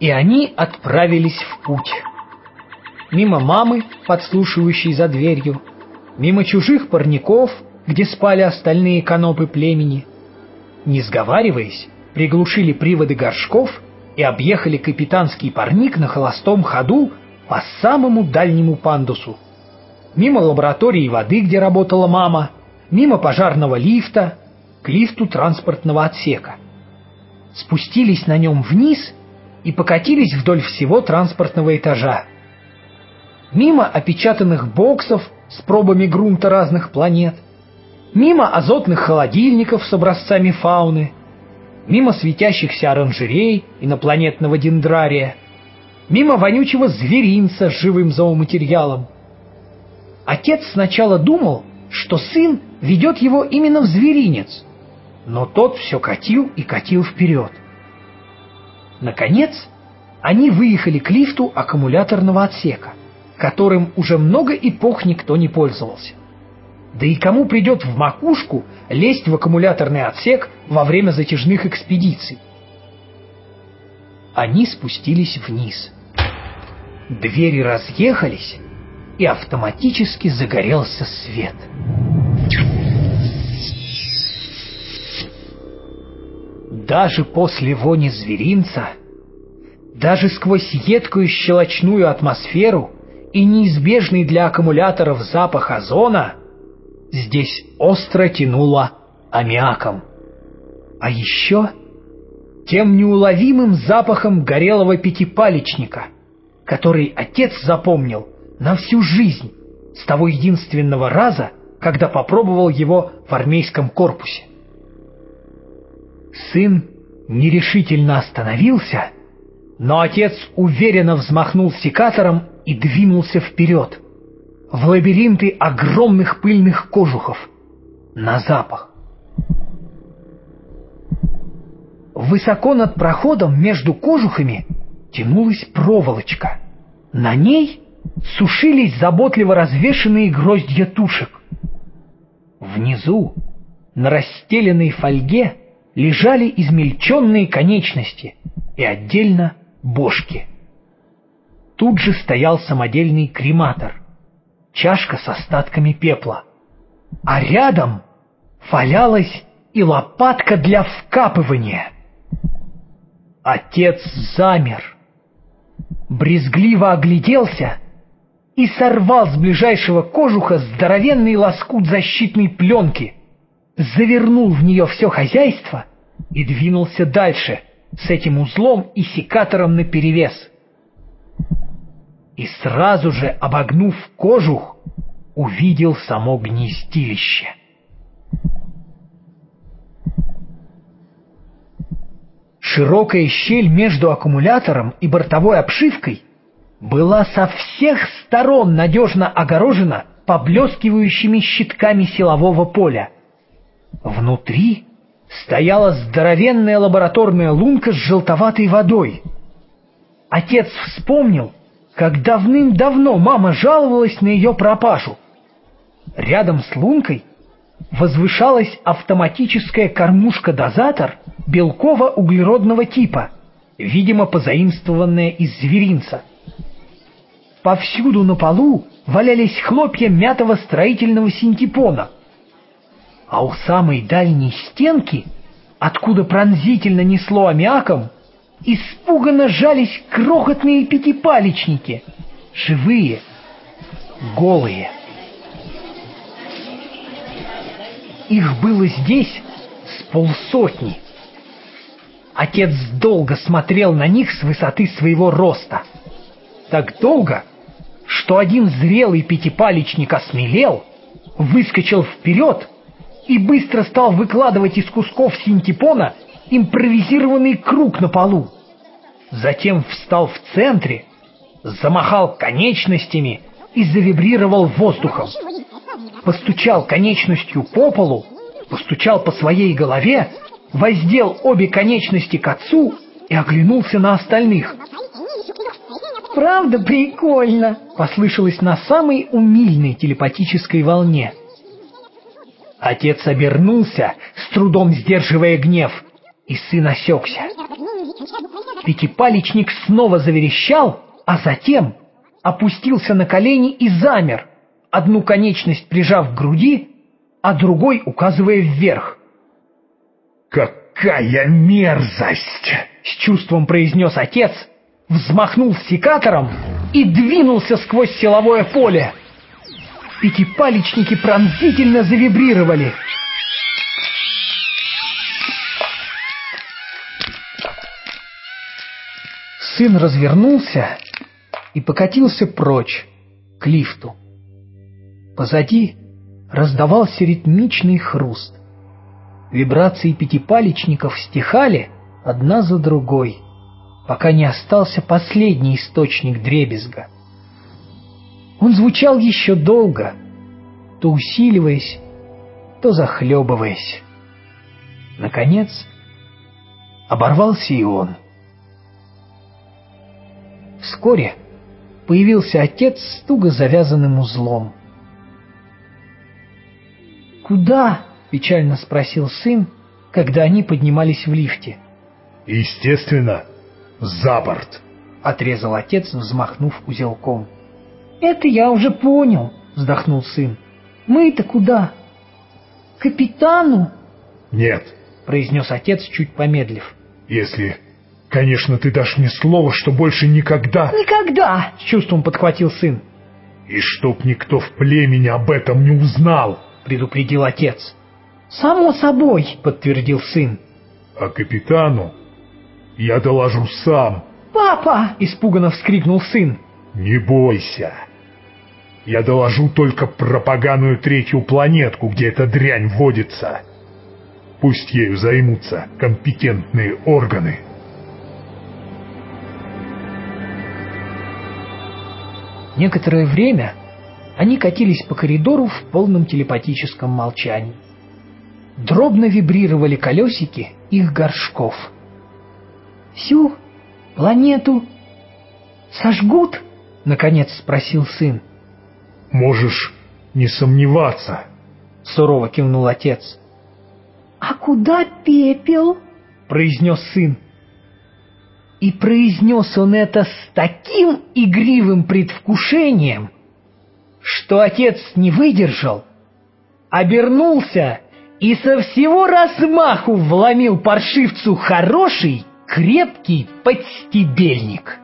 и они отправились в путь. Мимо мамы, подслушивающей за дверью, мимо чужих парников, где спали остальные канопы племени. Не сговариваясь, приглушили приводы горшков и объехали капитанский парник на холостом ходу по самому дальнему пандусу. Мимо лаборатории воды, где работала мама, мимо пожарного лифта, к лифту транспортного отсека. Спустились на нем вниз и покатились вдоль всего транспортного этажа. Мимо опечатанных боксов с пробами грунта разных планет, мимо азотных холодильников с образцами фауны, мимо светящихся оранжерей инопланетного дендрария, мимо вонючего зверинца с живым зооматериалом. Отец сначала думал, что сын ведет его именно в зверинец, но тот все катил и катил вперед. Наконец, они выехали к лифту аккумуляторного отсека, которым уже много эпох никто не пользовался. Да и кому придет в макушку лезть в аккумуляторный отсек во время затяжных экспедиций? Они спустились вниз. Двери разъехались, и автоматически загорелся свет. Даже после вони зверинца, даже сквозь едкую щелочную атмосферу и неизбежный для аккумуляторов запах озона, здесь остро тянуло аммиаком. А еще тем неуловимым запахом горелого пятипалечника, который отец запомнил на всю жизнь с того единственного раза, когда попробовал его в армейском корпусе. Сын нерешительно остановился, но отец уверенно взмахнул секатором и двинулся вперед, в лабиринты огромных пыльных кожухов, на запах. Высоко над проходом между кожухами тянулась проволочка. На ней сушились заботливо развешенные гроздья тушек. Внизу, на расстеленной фольге, лежали измельченные конечности и отдельно бошки. Тут же стоял самодельный крематор, чашка с остатками пепла, а рядом валялась и лопатка для вкапывания. Отец замер, брезгливо огляделся и сорвал с ближайшего кожуха здоровенный лоскут защитной пленки, завернул в нее все хозяйство и двинулся дальше с этим узлом и секатором наперевес. И сразу же, обогнув кожух, увидел само гнездилище. Широкая щель между аккумулятором и бортовой обшивкой была со всех сторон надежно огорожена поблескивающими щитками силового поля. Внутри стояла здоровенная лабораторная лунка с желтоватой водой. Отец вспомнил, как давным-давно мама жаловалась на ее пропажу. Рядом с лункой возвышалась автоматическая кормушка-дозатор белково-углеродного типа, видимо, позаимствованная из зверинца — Повсюду на полу валялись хлопья мятого строительного синтепона. А у самой дальней стенки, откуда пронзительно несло аммиаком, испуганно жались крохотные пятипалечники, живые, голые. Их было здесь с полсотни. Отец долго смотрел на них с высоты своего роста. Так долго, что один зрелый пятипалечник осмелел, выскочил вперед и быстро стал выкладывать из кусков синтепона импровизированный круг на полу. Затем встал в центре, замахал конечностями и завибрировал воздухом. Постучал конечностью по полу, постучал по своей голове, воздел обе конечности к отцу и оглянулся на остальных. Правда прикольно? Послышалось на самой умильной телепатической волне. Отец обернулся, с трудом сдерживая гнев, и сын осекся. Пятипалечник снова заверещал, а затем опустился на колени и замер, одну конечность прижав к груди, а другой указывая вверх. «Какая мерзость!» — с чувством произнес отец, взмахнул секатором и двинулся сквозь силовое поле. Пятипалечники пронзительно завибрировали. Сын развернулся и покатился прочь, к лифту. Позади раздавался ритмичный хруст. Вибрации пятипалечников стихали одна за другой, пока не остался последний источник дребезга. Он звучал еще долго, то усиливаясь, то захлебываясь. Наконец, оборвался и он. Вскоре появился отец с туго завязанным узлом. «Куда?» — печально спросил сын, когда они поднимались в лифте. «Естественно, за борт!» — отрезал отец, взмахнув узелком. «Это я уже понял», — вздохнул сын. «Мы-то куда? Капитану?» «Нет», — произнес отец, чуть помедлив. «Если, конечно, ты дашь мне слово, что больше никогда...» «Никогда!» — с чувством подхватил сын. «И чтоб никто в племени об этом не узнал!» — предупредил отец. «Само собой!» — подтвердил сын. «А капитану я доложу сам!» «Папа!» — испуганно вскрикнул сын. «Не бойся!» Я доложу только про поганую третью планетку, где эта дрянь водится. Пусть ею займутся компетентные органы. Некоторое время они катились по коридору в полном телепатическом молчании. Дробно вибрировали колесики их горшков. «Всю планету сожгут?» — наконец спросил сын. Можешь не сомневаться, — сурово кивнул отец. — А куда пепел? — произнес сын. И произнес он это с таким игривым предвкушением, что отец не выдержал, обернулся и со всего размаху вломил паршивцу хороший, крепкий подстебельник.